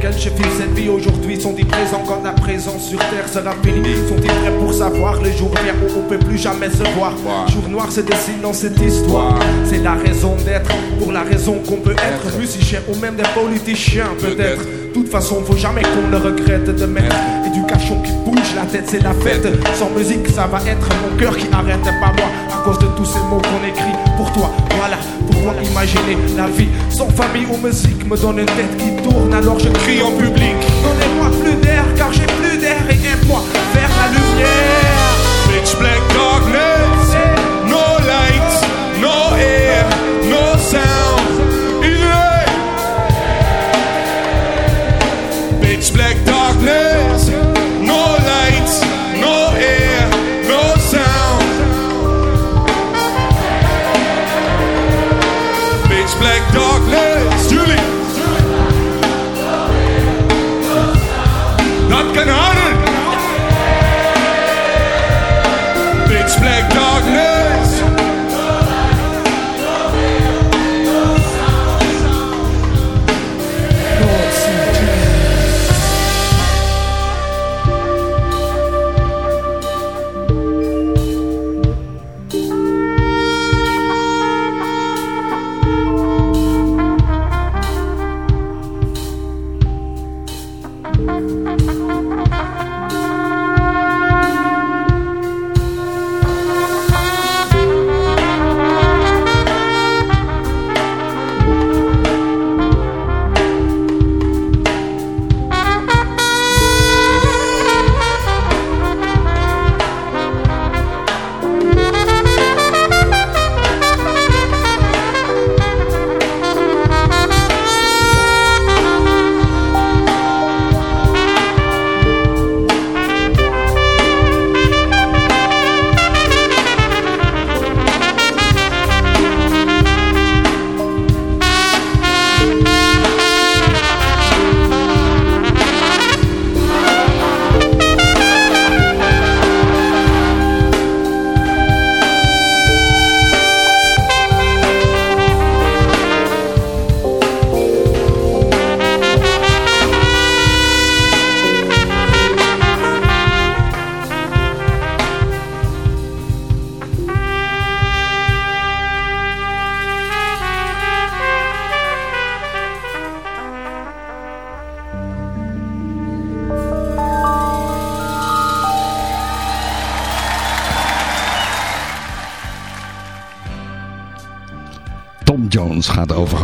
lesquels je vis cette vie aujourd'hui sont-ils présents quand la présence sur terre sera finie? Sont-ils prêts pour savoir le jour vient où on peut plus jamais se voir? Jour noir se dessine dans cette histoire. C'est la raison d'être, pour la raison qu'on peut être. Musicien ou même des politiciens peut-être. de toute façon, faut jamais qu'on le regrette de mettre éducation qui bouge la tête, c'est la fête. Sans musique, ça va être mon cœur qui arrête, pas moi, à cause de tous ces mots qu'on écrit pour toi. Voilà, pourquoi imaginer la vie sans famille ou musique me donne une tête qui tourne alors je crie en public. Donnez-moi plus d'air, car j'ai plus d'air et aide-moi vers la lumière. Black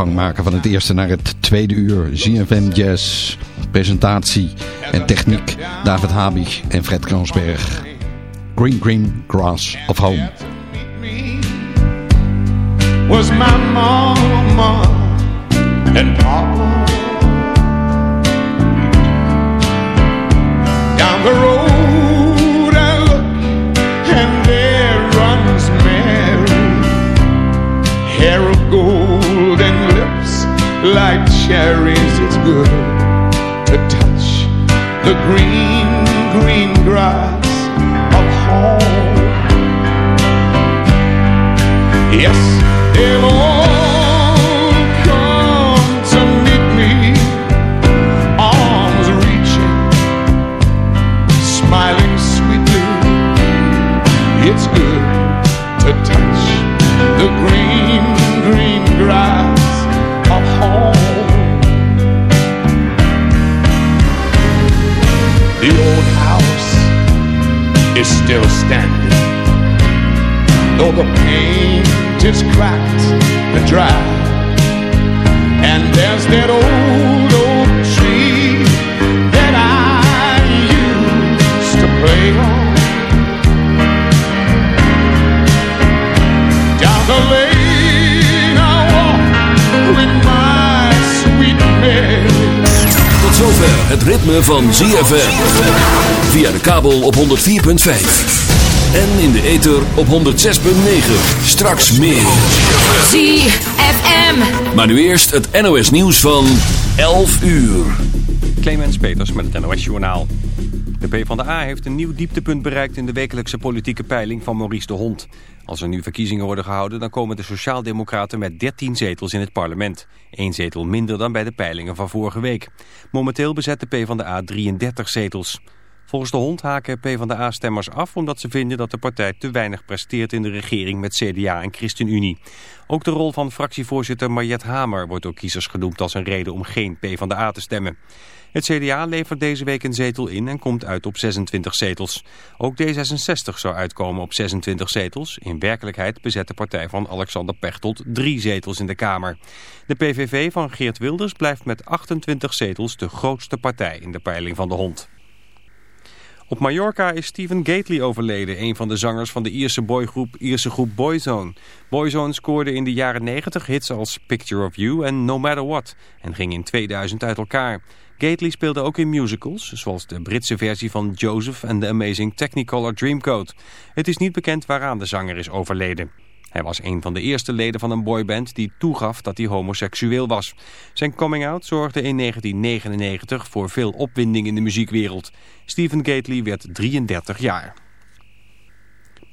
overgang maken van het eerste naar het tweede uur. ZFM Jazz, presentatie en techniek David Habig en Fred Kroonsberg. Green Green Grass of Home. was my mama and papa. Down the road I look and there runs Mary, hair of like cherries. It's good to touch the green, green grass of home. Yes, they've all is cracked and dry. And there's that old oak tree that I used to play on. Down the lane I walk with my sweet Mary. Tot zover het ritme van ZFM. Via de kabel op 104.5. En in de ether op 106.9. Straks meer. ZFM. Maar nu eerst het NOS nieuws van 11 uur. Clemens Peters met het NOS Journaal. De PvdA heeft een nieuw dieptepunt bereikt in de wekelijkse politieke peiling van Maurice de Hond. Als er nu verkiezingen worden gehouden, dan komen de Sociaaldemocraten met 13 zetels in het parlement. Eén zetel minder dan bij de peilingen van vorige week. Momenteel bezet de PvdA 33 zetels. Volgens de hond haken PvdA-stemmers af omdat ze vinden dat de partij te weinig presteert in de regering met CDA en ChristenUnie. Ook de rol van fractievoorzitter Mariet Hamer wordt door kiezers genoemd als een reden om geen PvdA te stemmen. Het CDA levert deze week een zetel in en komt uit op 26 zetels. Ook D66 zou uitkomen op 26 zetels. In werkelijkheid bezet de partij van Alexander Pechtold drie zetels in de Kamer. De PVV van Geert Wilders blijft met 28 zetels de grootste partij in de peiling van de hond. Op Mallorca is Stephen Gately overleden, een van de zangers van de Ierse boygroep Ierse groep Boyzone. Boyzone scoorde in de jaren 90 hits als Picture of You en No Matter What en ging in 2000 uit elkaar. Gately speelde ook in musicals, zoals de Britse versie van Joseph en The Amazing Technicolor Dreamcoat. Het is niet bekend waaraan de zanger is overleden. Hij was een van de eerste leden van een boyband die toegaf dat hij homoseksueel was. Zijn coming-out zorgde in 1999 voor veel opwinding in de muziekwereld. Stephen Gately werd 33 jaar.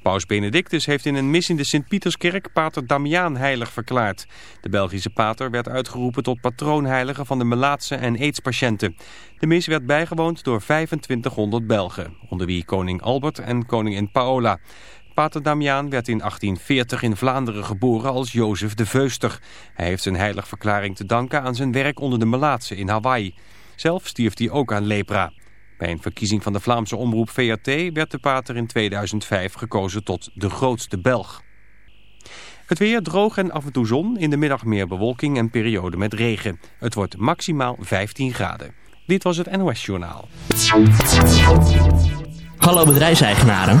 Paus Benedictus heeft in een mis in de Sint-Pieterskerk pater Damiaan heilig verklaard. De Belgische pater werd uitgeroepen tot patroonheilige van de melaatse en aidspatiënten. De mis werd bijgewoond door 2500 Belgen, onder wie koning Albert en koningin Paola. Pater Damiaan werd in 1840 in Vlaanderen geboren als Jozef de Veuster. Hij heeft zijn heiligverklaring te danken aan zijn werk onder de Melaatse in Hawaii. Zelf stierf hij ook aan lepra. Bij een verkiezing van de Vlaamse omroep VRT werd de pater in 2005 gekozen tot de grootste Belg. Het weer droog en af en toe zon, in de middag meer bewolking en periode met regen. Het wordt maximaal 15 graden. Dit was het NOS Journaal. Hallo bedrijfseigenaren.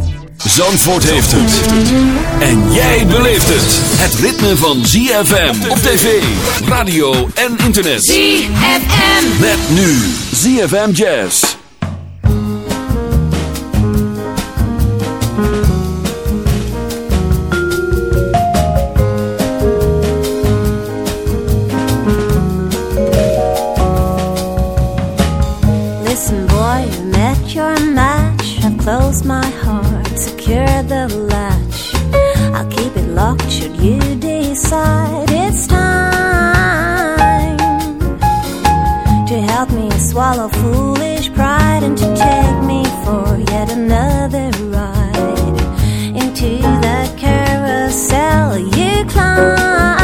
Zandvoort heeft het. En jij beleeft het. Het ritme van ZFM op tv, radio en internet. ZFM. Met nu ZFM Jazz. Listen, boy, you met your match. I've closed my heart, secure the latch. I'll keep it locked should you decide it's time to help me swallow foolish pride and to take me for yet another ride into that carousel you climb.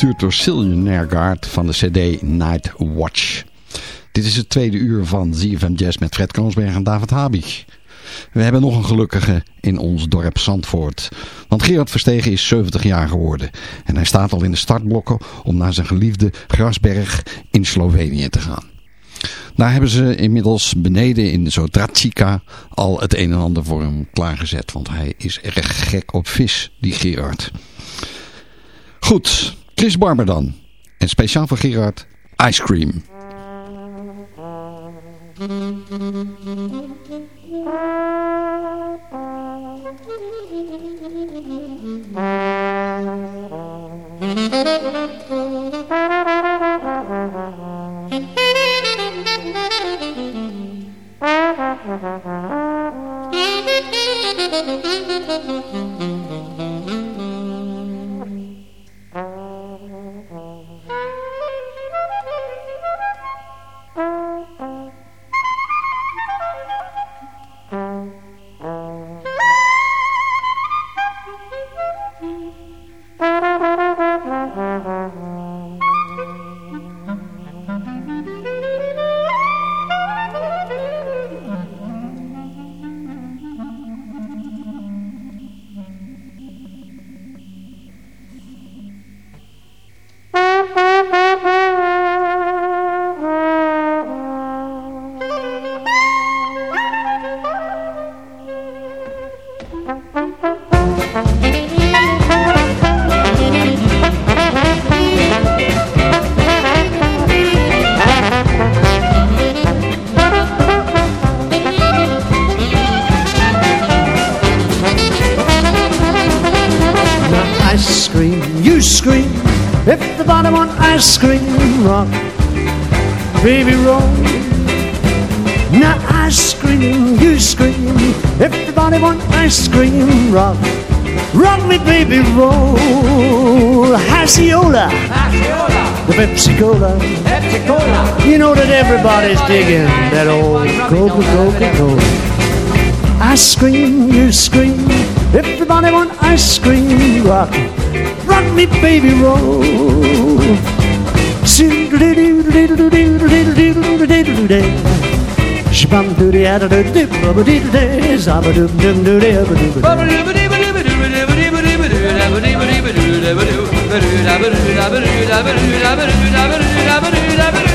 gestuurd door Silje Nergard van de cd Night Watch. Dit is het tweede uur van ZFM Jazz met Fred Kroonsberg en David Habig. We hebben nog een gelukkige in ons dorp Zandvoort. Want Gerard Verstegen is 70 jaar geworden. En hij staat al in de startblokken om naar zijn geliefde Grasberg in Slovenië te gaan. Daar hebben ze inmiddels beneden in Zodratica al het een en ander voor hem klaargezet. Want hij is erg gek op vis, die Gerard. Goed, Chris Barber dan. En speciaal voor Gerard, Ice Cream. everybody's digging that old Coca Coca Cola. Ice cream, you scream. Everybody want ice cream. Rock, rock me, baby, roll. Shabam doody, ada doody, doody, doody, doody, zabba doody, doody, doody, doody, doody, doody, doody, doody, doody, doody, doody,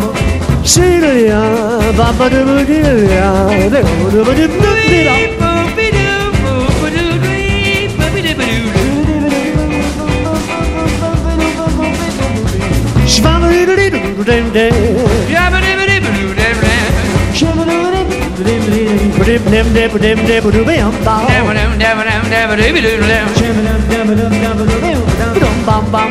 do Shidalia, Baba Dubudilia, Dubudilia. Shvamari, dip dip dip dip dip doo dip dip dip dip dip dip doo doo dip dip dip dip dip doo bam bam!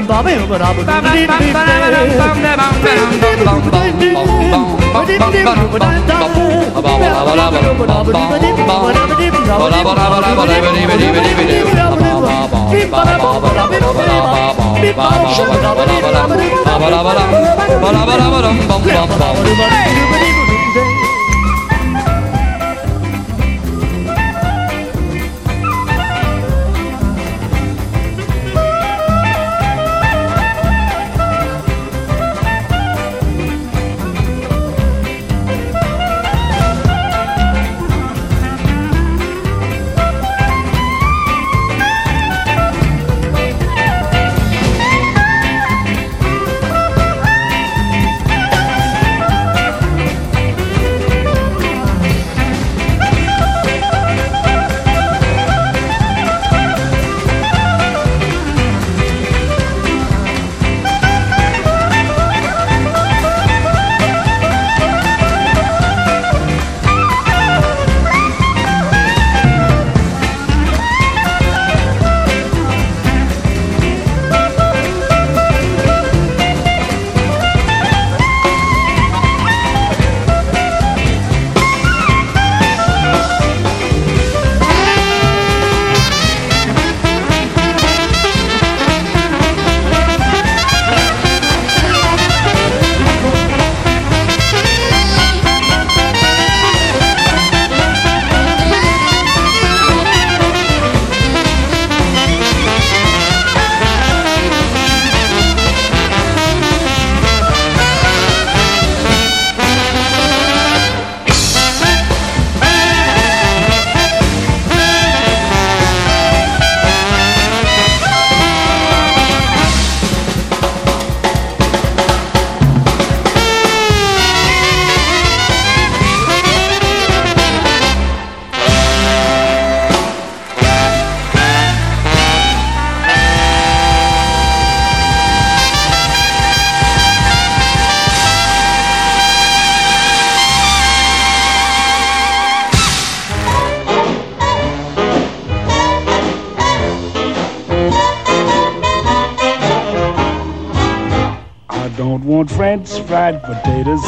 Want French fried potatoes,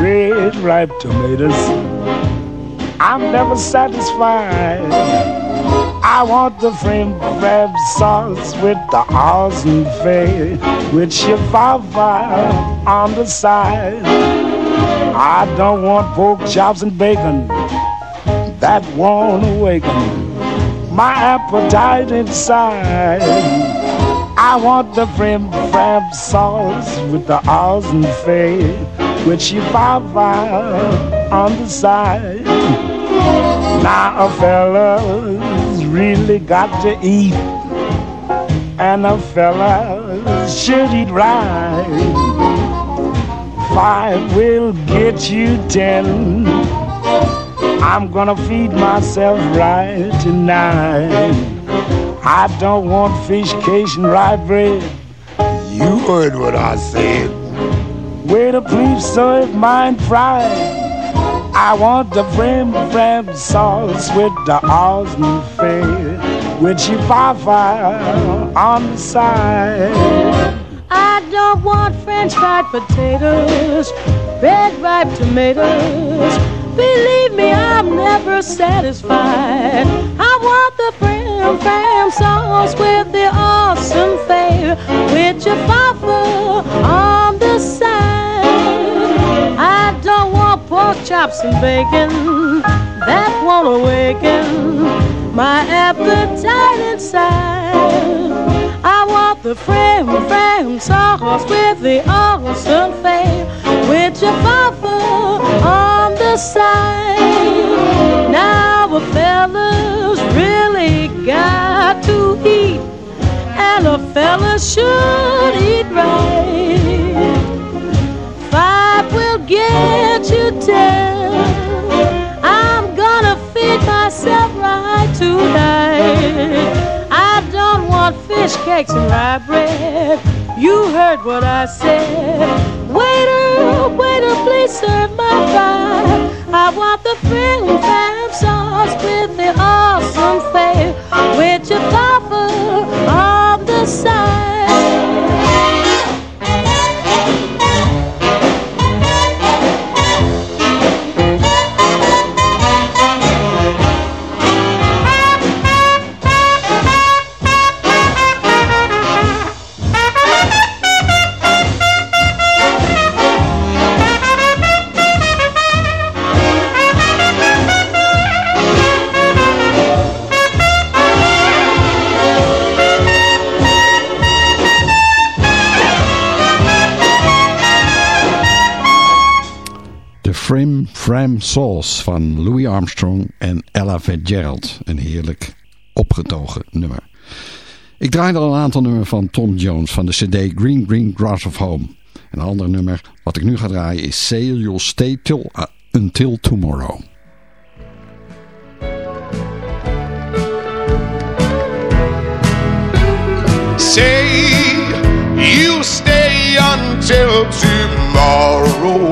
red ripe tomatoes. I'm never satisfied. I want the shrimp crab sauce with the awesome fay, with chihuahua on the side. I don't want pork chops and bacon, that won't awaken my appetite inside. I want the shrimp crab sauce with the awesome fay, with chihuahua on the side. Now a fella's really got to eat, and a fella should eat right. Five will get you ten. I'm gonna feed myself right tonight. I don't want fish cake and rye bread. You heard what I said. Waiter, please serve mine fried. I want the brim brim sauce with the awesome face with chihuahua on the side. I don't want french fried potatoes, red ripe tomatoes. Believe me, I'm never satisfied. I want the brim brim sauce with the awesome face with chihuahua on the side. I don't want pork chops and bacon. That won't awaken my appetite inside. The frame, frame sauce with the awesome fame, with your papa on the side. Now a fella's really got to eat, and a fella should eat right. Five will get you ten. I'm gonna feed myself right tonight. Want fish cakes and rye bread. You heard what I said. Waiter, waiter, please serve my fry. I want the French fam sauce with the awesome fave, with your papa on the side. Fram Sauce van Louis Armstrong en Ella Fitzgerald. Een heerlijk opgetogen nummer. Ik draaide al een aantal nummers van Tom Jones van de cd Green Green Grass of Home. Een ander nummer wat ik nu ga draaien is Say You'll Stay uh, Until Tomorrow. Say you stay until tomorrow.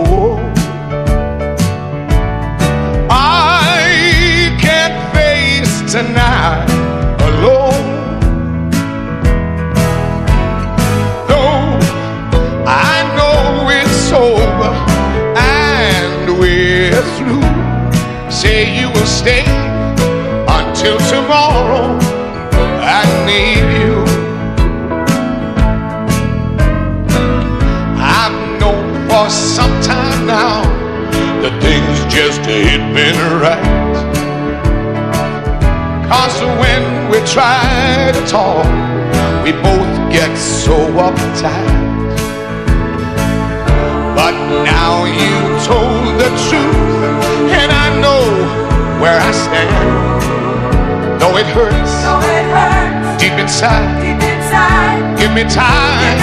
Me time,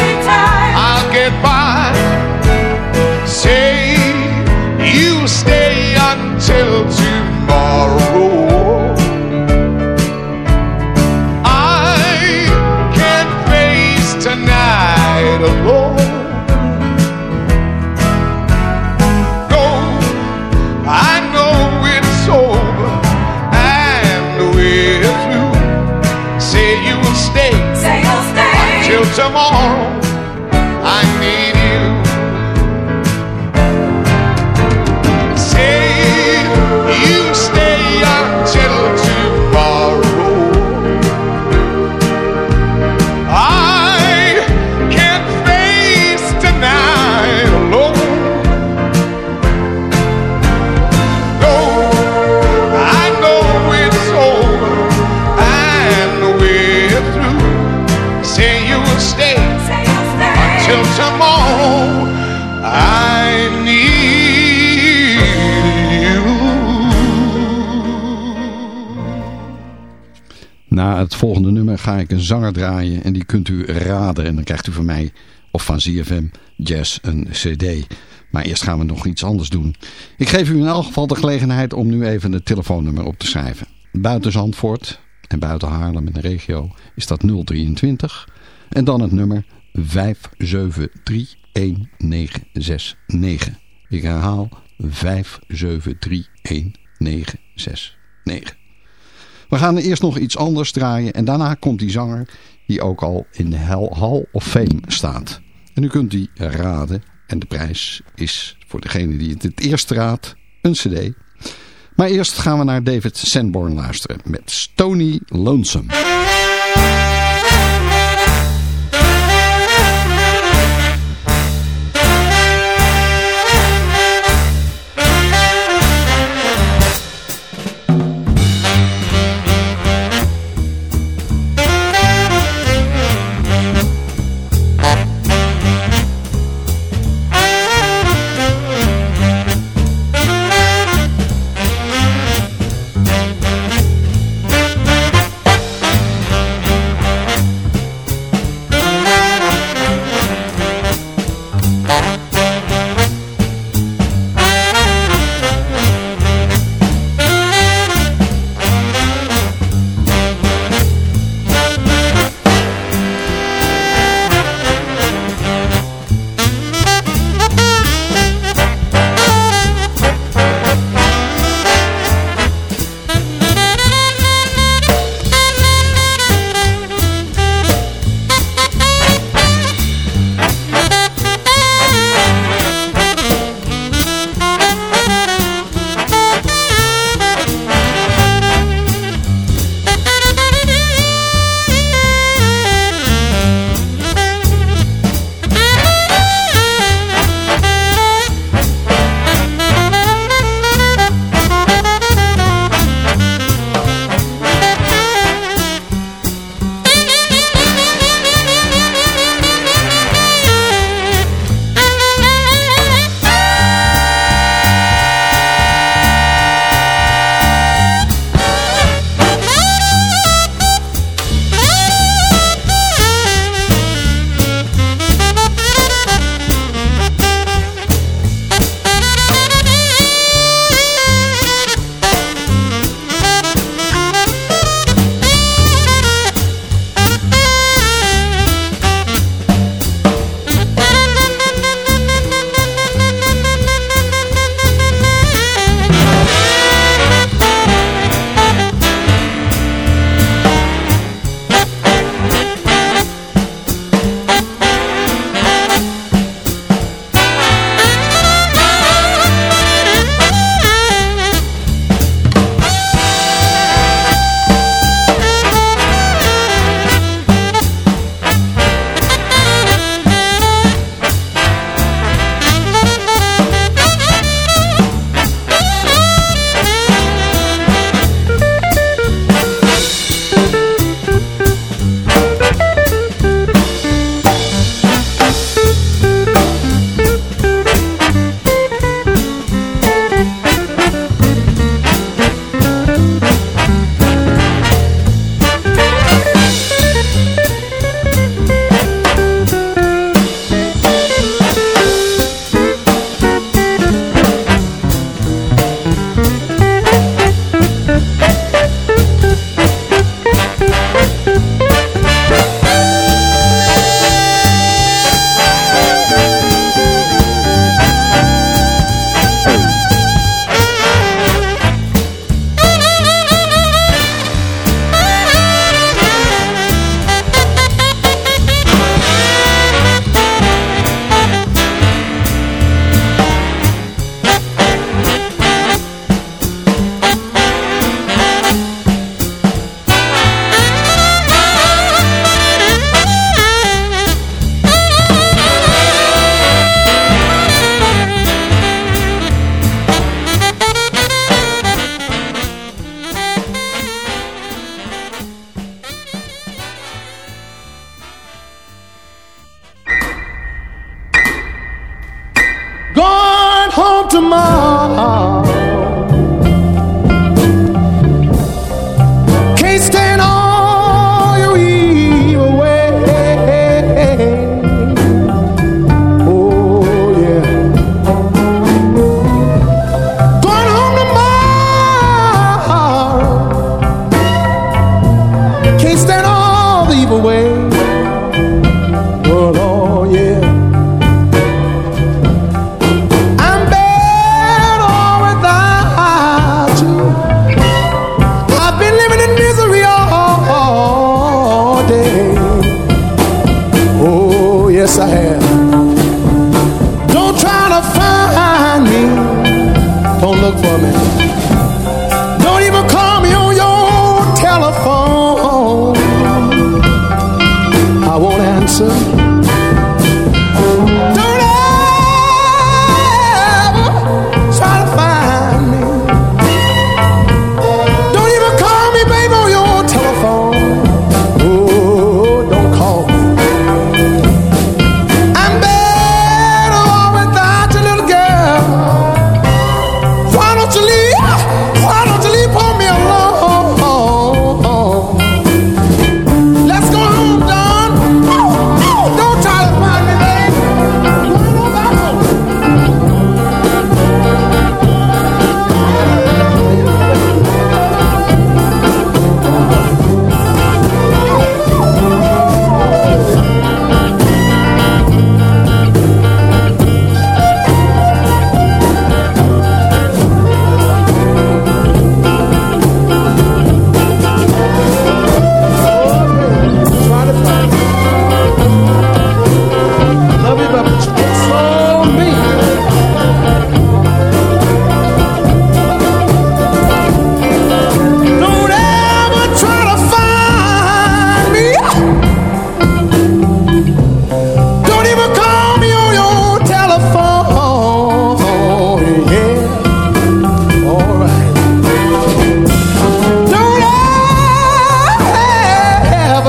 I'll get by. Say you stay until tomorrow. Volgende nummer ga ik een zanger draaien en die kunt u raden. En dan krijgt u van mij of van ZFM Jazz een cd. Maar eerst gaan we nog iets anders doen. Ik geef u in elk geval de gelegenheid om nu even het telefoonnummer op te schrijven. Buiten Zandvoort en buiten Haarlem en de regio is dat 023. En dan het nummer 573 1969. Ik herhaal 5731969. We gaan eerst nog iets anders draaien en daarna komt die zanger die ook al in de Hall of Fame staat. En u kunt die raden en de prijs is voor degene die het het eerst raadt een cd. Maar eerst gaan we naar David Sanborn luisteren met Stony Lonesome.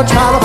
try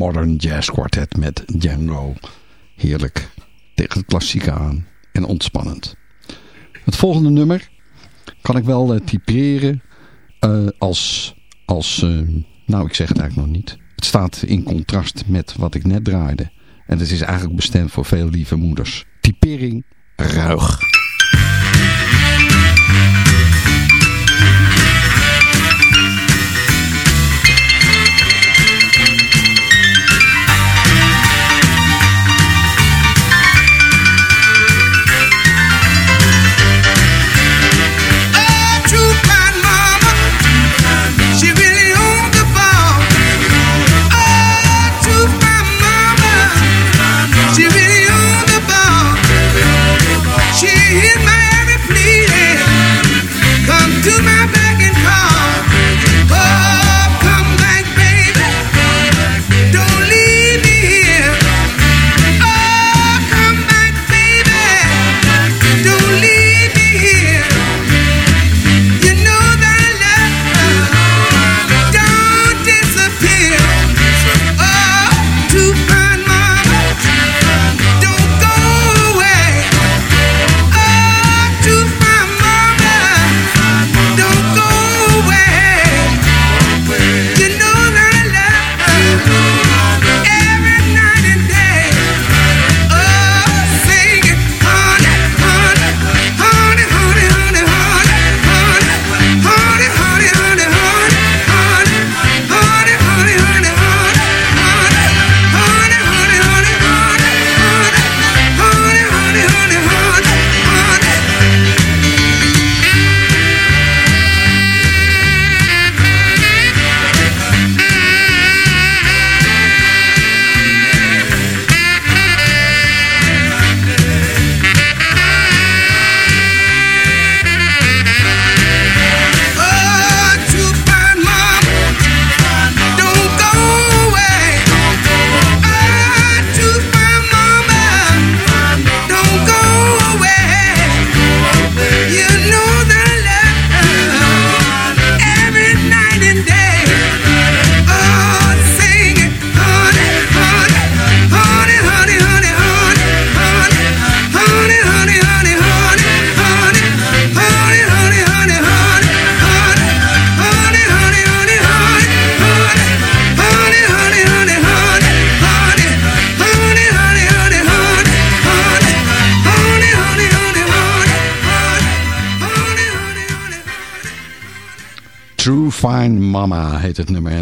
Modern Jazz Quartet met Django. Heerlijk. Tegen het klassieke aan. En ontspannend. Het volgende nummer kan ik wel uh, typeren uh, als... als uh, nou, ik zeg het eigenlijk nog niet. Het staat in contrast met wat ik net draaide. En het is eigenlijk bestemd voor veel lieve moeders. Typering ruig.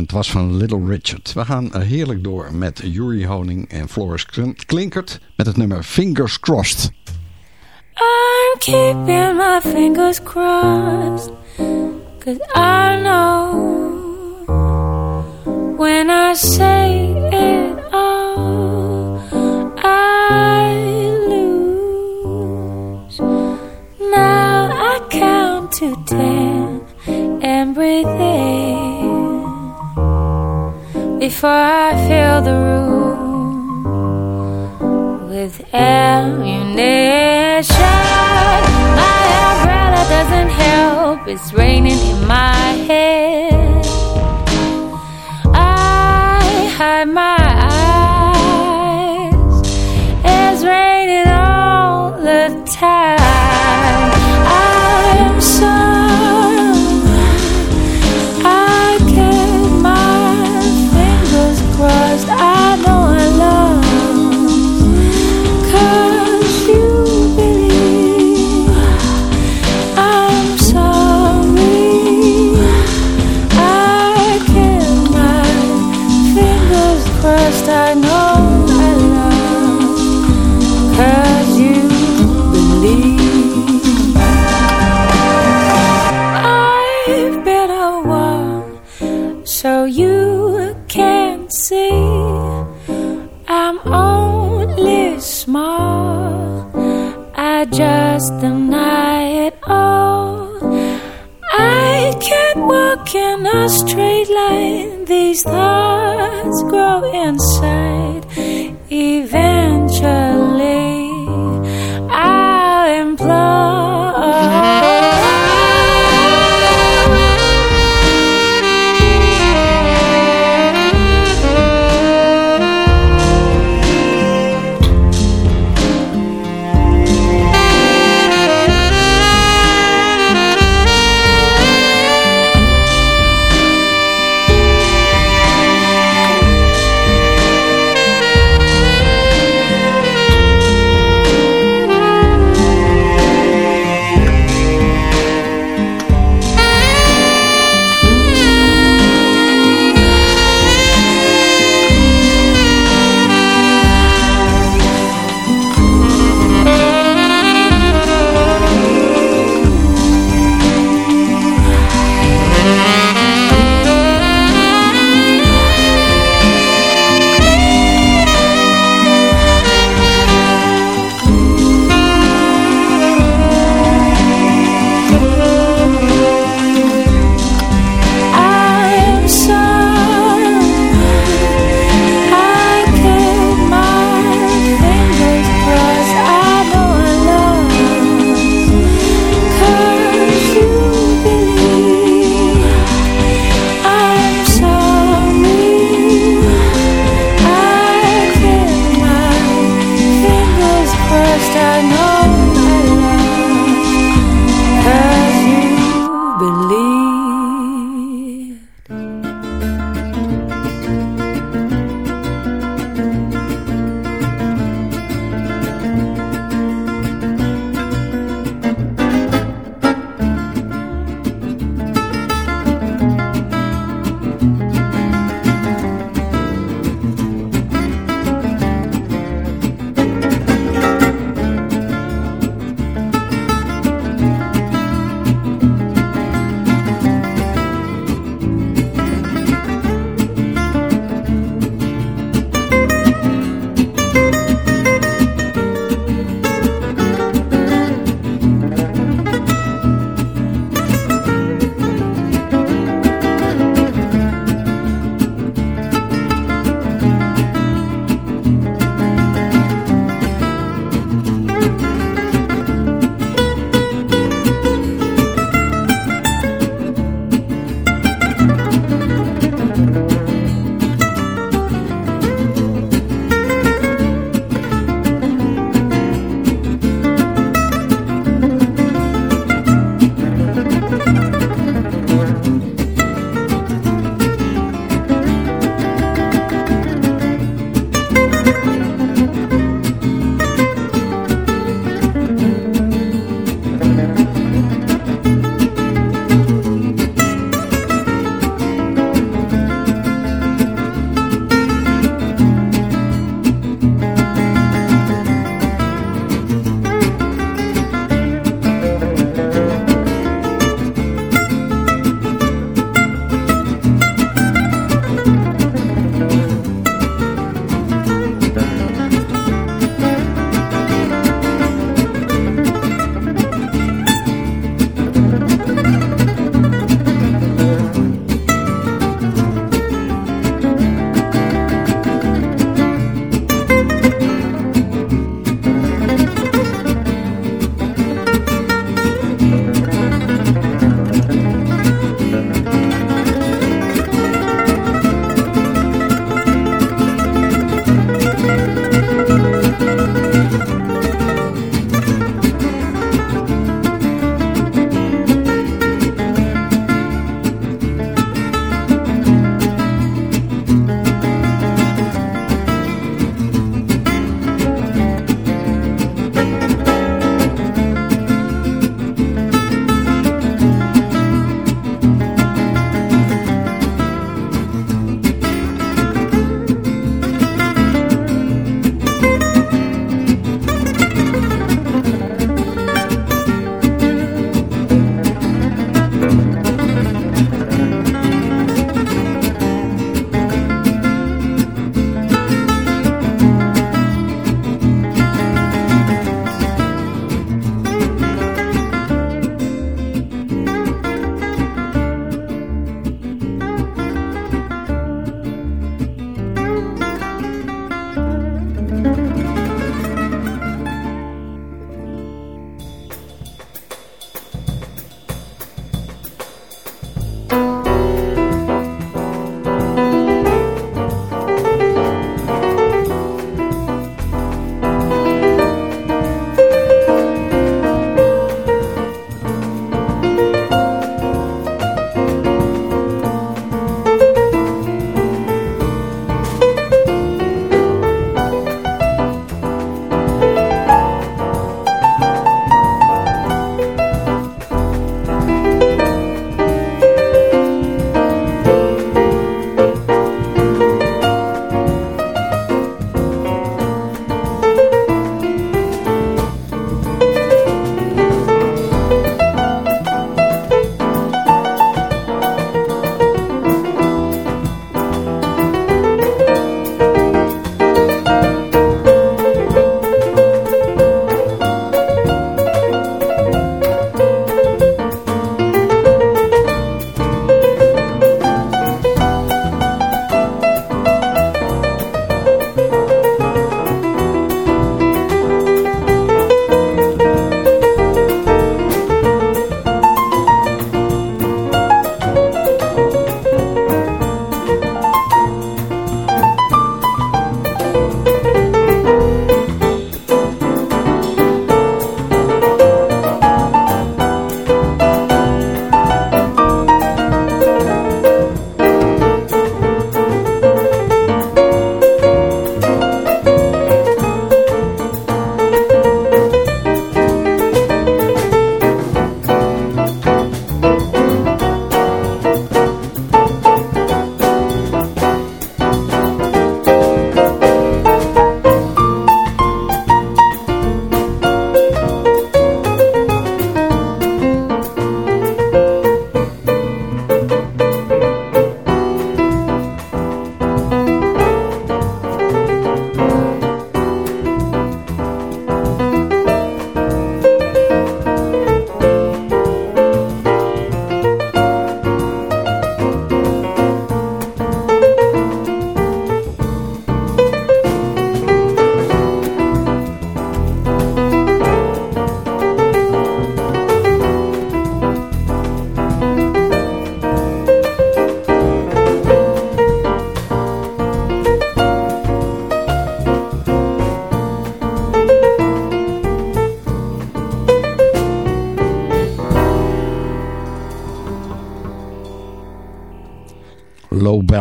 Het was van Little Richard. We gaan heerlijk door met Yuri Honing en Floris Klinkert met het nummer Fingers Crossed. I'm keeping my fingers crossed Cause I know When I say it all I lose Now I count to ten and breathe in before I fill the room with ammunition. My umbrella doesn't help, it's raining in my head. I hide my eyes, it's raining all the time.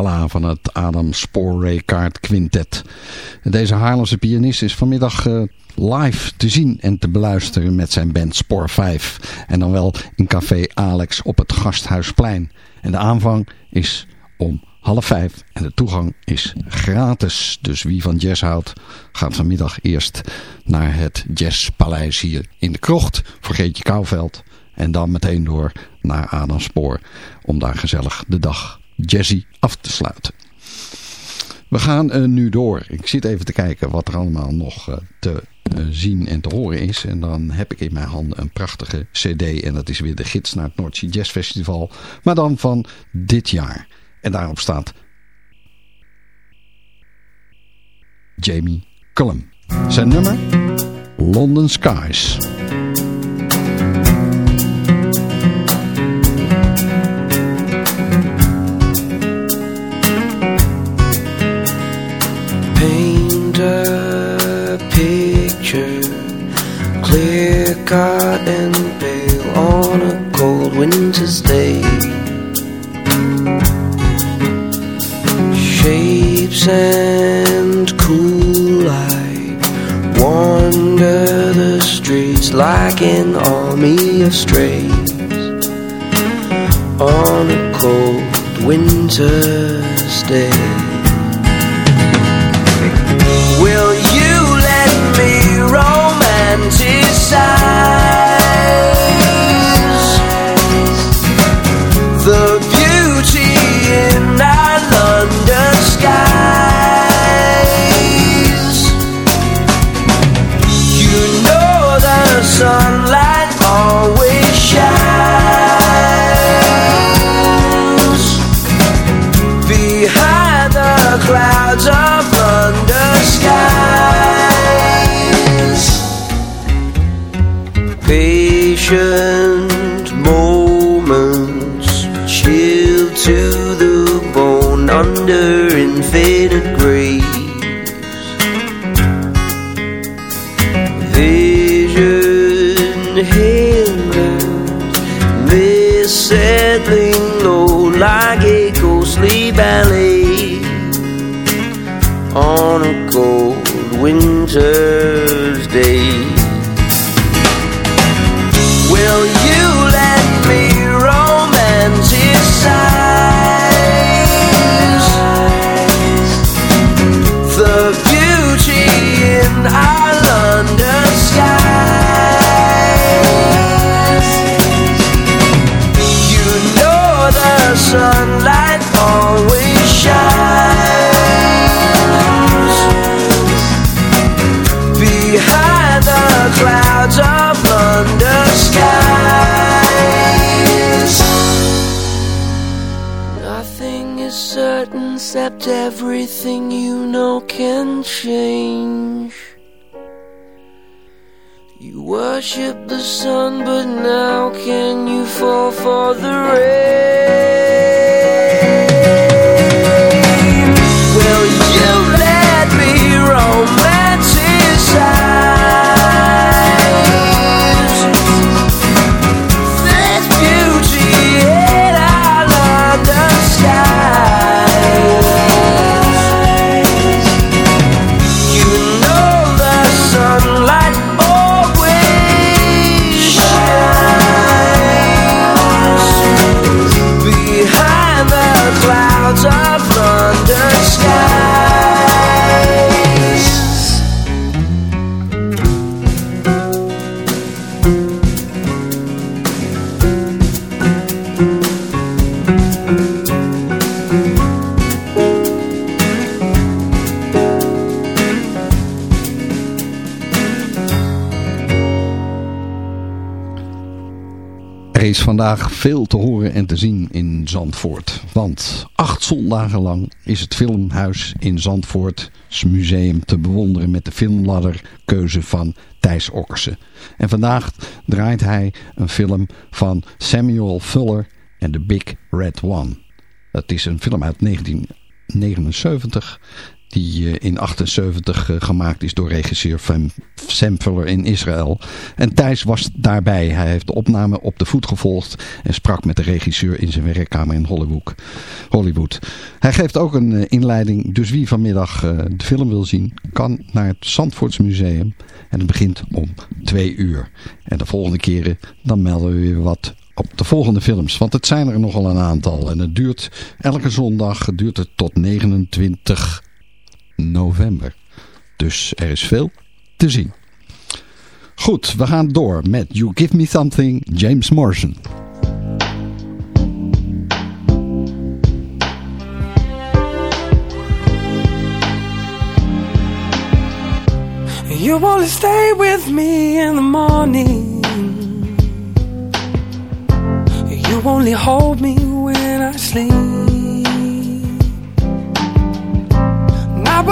Van het Adam Spoor Raycard Quintet. Deze Haarlemse pianist is vanmiddag uh, live te zien en te beluisteren met zijn band Spoor 5. En dan wel in Café Alex op het Gasthuisplein. En de aanvang is om half vijf en de toegang is gratis. Dus wie van jazz houdt gaat vanmiddag eerst naar het Jazzpaleis hier in de krocht voor Geetje Kouwveld. En dan meteen door naar Adam Spoor om daar gezellig de dag jazzy af te sluiten. We gaan uh, nu door. Ik zit even te kijken wat er allemaal nog uh, te uh, zien en te horen is. En dan heb ik in mijn handen een prachtige cd. En dat is weer de gids naar het Noordzee Jazz Festival. Maar dan van dit jaar. En daarop staat Jamie Cullum. Zijn nummer? London Skies. Picture. Clear cut and pale On a cold winter's day. Shapes and cool light Wander the streets Like an army of strays On a cold winter's day romanticize Patient moments, chill to the bone under infinite change. You worship the sun, but now can you fall for the rain? Vandaag veel te horen en te zien in Zandvoort. Want acht zondagen lang is het Filmhuis in Zandvoorts museum te bewonderen met de filmladder keuze van Thijs Okkersen. En vandaag draait hij een film van Samuel Fuller en The Big Red One. Dat is een film uit 1979 die in 78 gemaakt is door regisseur Sam Fuller in Israël. En Thijs was daarbij. Hij heeft de opname op de voet gevolgd en sprak met de regisseur in zijn werkkamer in Hollywood. Hollywood. Hij geeft ook een inleiding, dus wie vanmiddag de film wil zien, kan naar het Zandvoorts Museum. En het begint om twee uur. En de volgende keren, dan melden we weer wat op de volgende films. Want het zijn er nogal een aantal. En het duurt elke zondag duurt het tot 29 november. Dus er is veel te zien. Goed, we gaan door met You Give Me Something, James Morrison. You only stay with me in the morning. You only hold me when I sleep.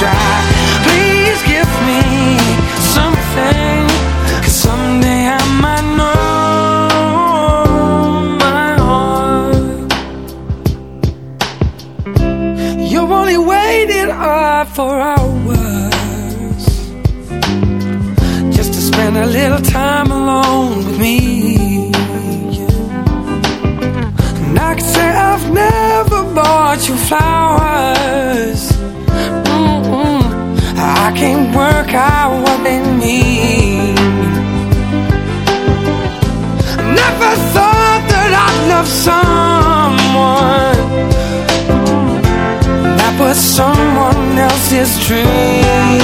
Please give me someday I might know. My You only waited up uh, for hours just to spend a little time alone with me. And I say I've never bought you flowers. Can't work out what they mean. Never thought that I'd love someone that was someone else's dream.